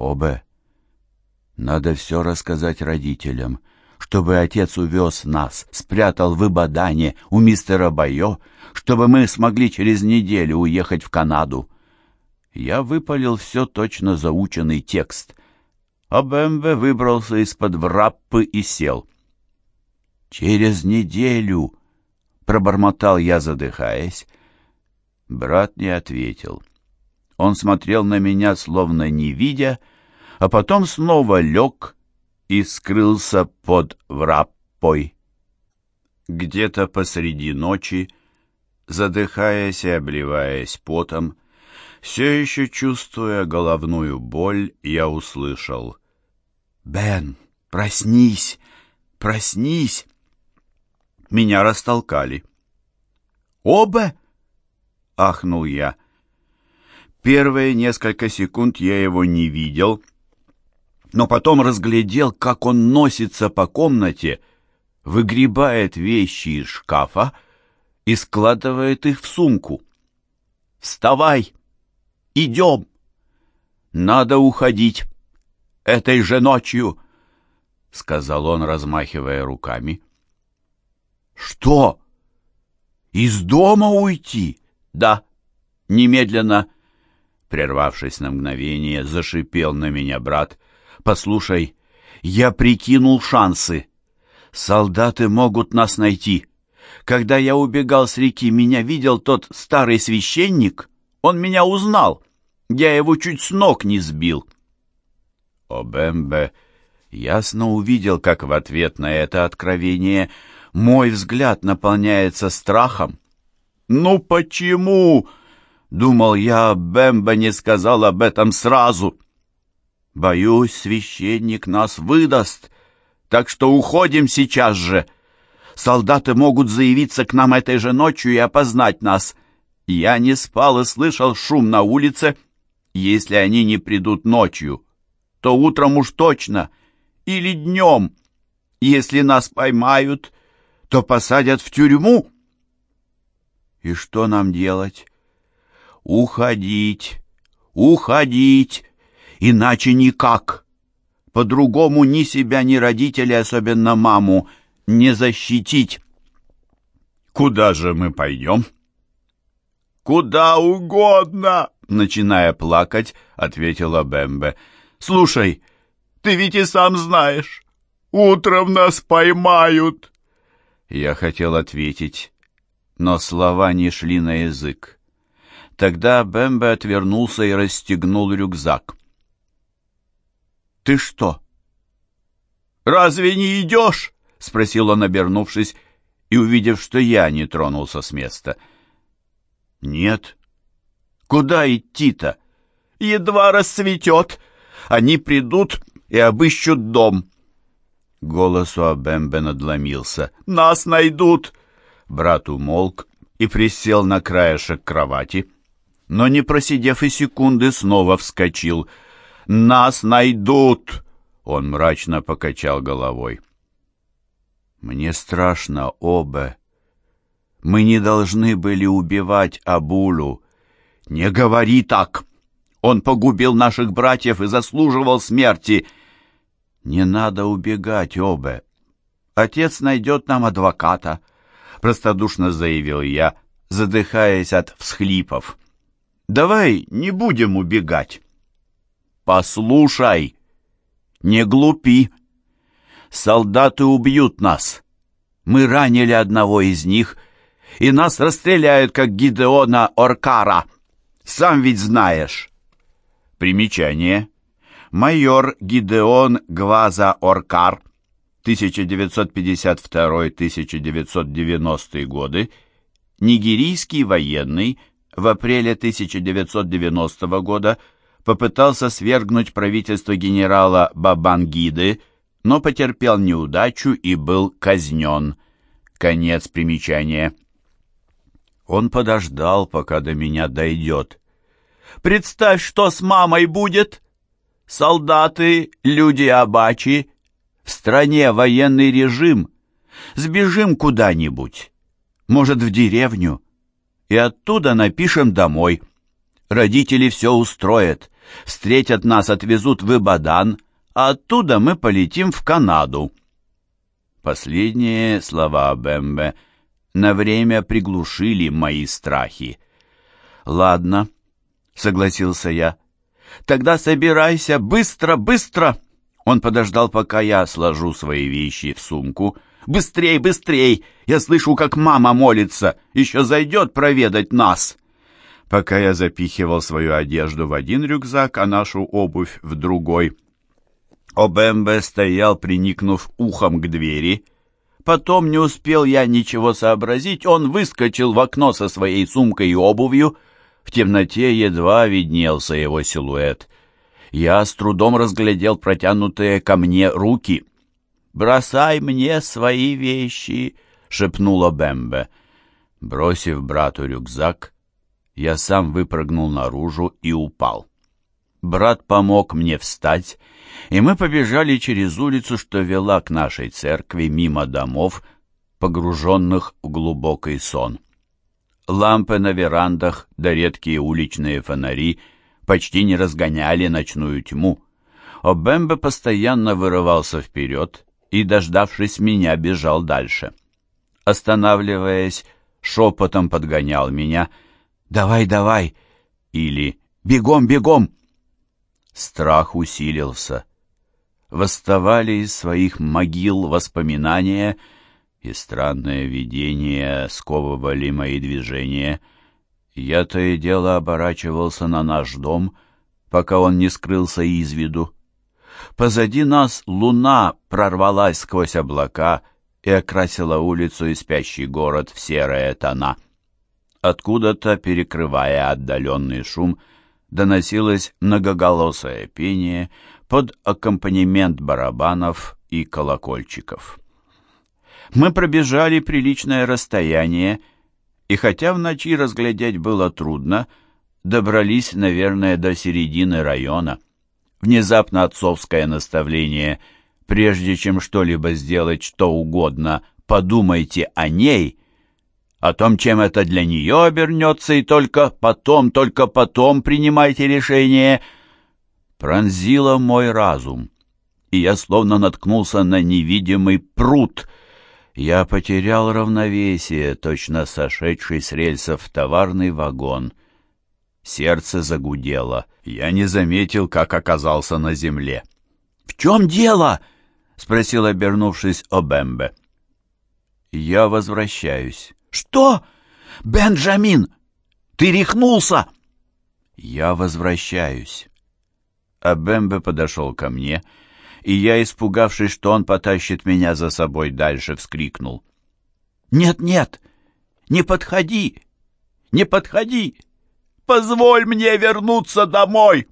Обе, надо все рассказать родителям, чтобы отец увез нас, спрятал в Ибадане у мистера Байо, чтобы мы смогли через неделю уехать в Канаду. Я выпалил все точно заученный текст. А БМВ выбрался из-под враппы и сел. «Через неделю!» — пробормотал я, задыхаясь. Брат не ответил. Он смотрел на меня, словно не видя, а потом снова лег и скрылся под враппой. Где-то посреди ночи, задыхаясь и обливаясь потом, все еще чувствуя головную боль, я услышал «Бен, проснись! Проснись!» Меня растолкали. «Обе!» — ахнул я. Первые несколько секунд я его не видел, но потом разглядел, как он носится по комнате, выгребает вещи из шкафа и складывает их в сумку. «Вставай! Идем! Надо уходить! Этой же ночью!» — сказал он, размахивая руками. «Что? Из дома уйти?» «Да, немедленно!» Прервавшись на мгновение, зашипел на меня брат — Послушай, я прикинул шансы. Солдаты могут нас найти. Когда я убегал с реки, меня видел тот старый священник. Он меня узнал. Я его чуть с ног не сбил. Обембе ясно увидел, как в ответ на это откровение мой взгляд наполняется страхом. «Ну почему?» — думал я, Бемба не сказал об этом сразу. Боюсь, священник нас выдаст, так что уходим сейчас же. Солдаты могут заявиться к нам этой же ночью и опознать нас. Я не спал и слышал шум на улице. Если они не придут ночью, то утром уж точно, или днем. Если нас поймают, то посадят в тюрьму. И что нам делать? Уходить, уходить. Иначе никак. По-другому ни себя, ни родителей, особенно маму, не защитить. Куда же мы пойдем? Куда угодно, начиная плакать, ответила Бэмбе. Слушай, ты ведь и сам знаешь, утром нас поймают. Я хотел ответить, но слова не шли на язык. Тогда Бэмбе отвернулся и расстегнул рюкзак. «Ты что?» «Разве не идешь?» — спросил он, обернувшись, и увидев, что я не тронулся с места. «Нет». «Куда идти-то?» «Едва рассветет. Они придут и обыщут дом». Голос у Абембе надломился. «Нас найдут!» Брат умолк и присел на краешек кровати, но, не просидев и секунды, снова вскочил — нас найдут!» Он мрачно покачал головой. «Мне страшно, Обе. Мы не должны были убивать Абулу. Не говори так! Он погубил наших братьев и заслуживал смерти. Не надо убегать, Обе. Отец найдет нам адвоката», — простодушно заявил я, задыхаясь от всхлипов. «Давай не будем убегать». «Послушай, не глупи. Солдаты убьют нас. Мы ранили одного из них, и нас расстреляют, как Гидеона Оркара. Сам ведь знаешь». Примечание. Майор Гидеон Гваза Оркар, 1952-1990 годы, нигерийский военный, в апреле 1990 года попытался свергнуть правительство генерала Бабангиды, но потерпел неудачу и был казнен. Конец примечания. Он подождал, пока до меня дойдет. «Представь, что с мамой будет! Солдаты, люди Абачи, в стране военный режим. Сбежим куда-нибудь, может, в деревню, и оттуда напишем домой». Родители все устроят. Встретят нас, отвезут в Ибадан, а оттуда мы полетим в Канаду». Последние слова Бэмбе на время приглушили мои страхи. «Ладно», — согласился я. «Тогда собирайся, быстро, быстро!» Он подождал, пока я сложу свои вещи в сумку. «Быстрей, быстрей! Я слышу, как мама молится! Еще зайдет проведать нас!» Пока я запихивал свою одежду в один рюкзак, а нашу обувь в другой. Обембе стоял, приникнув ухом к двери. Потом не успел я ничего сообразить, он выскочил в окно со своей сумкой и обувью. В темноте едва виднелся его силуэт. Я с трудом разглядел протянутые ко мне руки. «Бросай мне свои вещи!» — шепнула Бэмбе. Бросив брату рюкзак, я сам выпрыгнул наружу и упал. Брат помог мне встать, и мы побежали через улицу, что вела к нашей церкви мимо домов, погруженных в глубокий сон. Лампы на верандах да редкие уличные фонари почти не разгоняли ночную тьму. Обембе постоянно вырывался вперед и, дождавшись меня, бежал дальше. Останавливаясь, шепотом подгонял меня «Давай, давай!» или «Бегом, бегом!» Страх усилился. Восставали из своих могил воспоминания — и странное видение сковывали мои движения. Я то и дело оборачивался на наш дом, пока он не скрылся из виду. Позади нас луна прорвалась сквозь облака и окрасила улицу и спящий город в серые тона. Откуда-то, перекрывая отдаленный шум, доносилось многоголосое пение под аккомпанемент барабанов и колокольчиков. Мы пробежали приличное расстояние, и хотя в ночи разглядеть было трудно, добрались, наверное, до середины района. Внезапно отцовское наставление. «Прежде чем что-либо сделать, что угодно, подумайте о ней», о том, чем это для нее обернется, и только потом, только потом принимайте решение, пронзило мой разум, и я словно наткнулся на невидимый пруд — я потерял равновесие, точно сошедший с рельсов товарный вагон. Сердце загудело. Я не заметил, как оказался на земле. «В чем дело?» — спросил, обернувшись Обембе. «Я возвращаюсь». «Что? Бенджамин, ты рехнулся?» «Я возвращаюсь». Абембе подошел ко мне и я, испугавшись, что он потащит меня за собой дальше, вскрикнул. «Нет-нет, не подходи! Не подходи! Позволь мне вернуться домой!»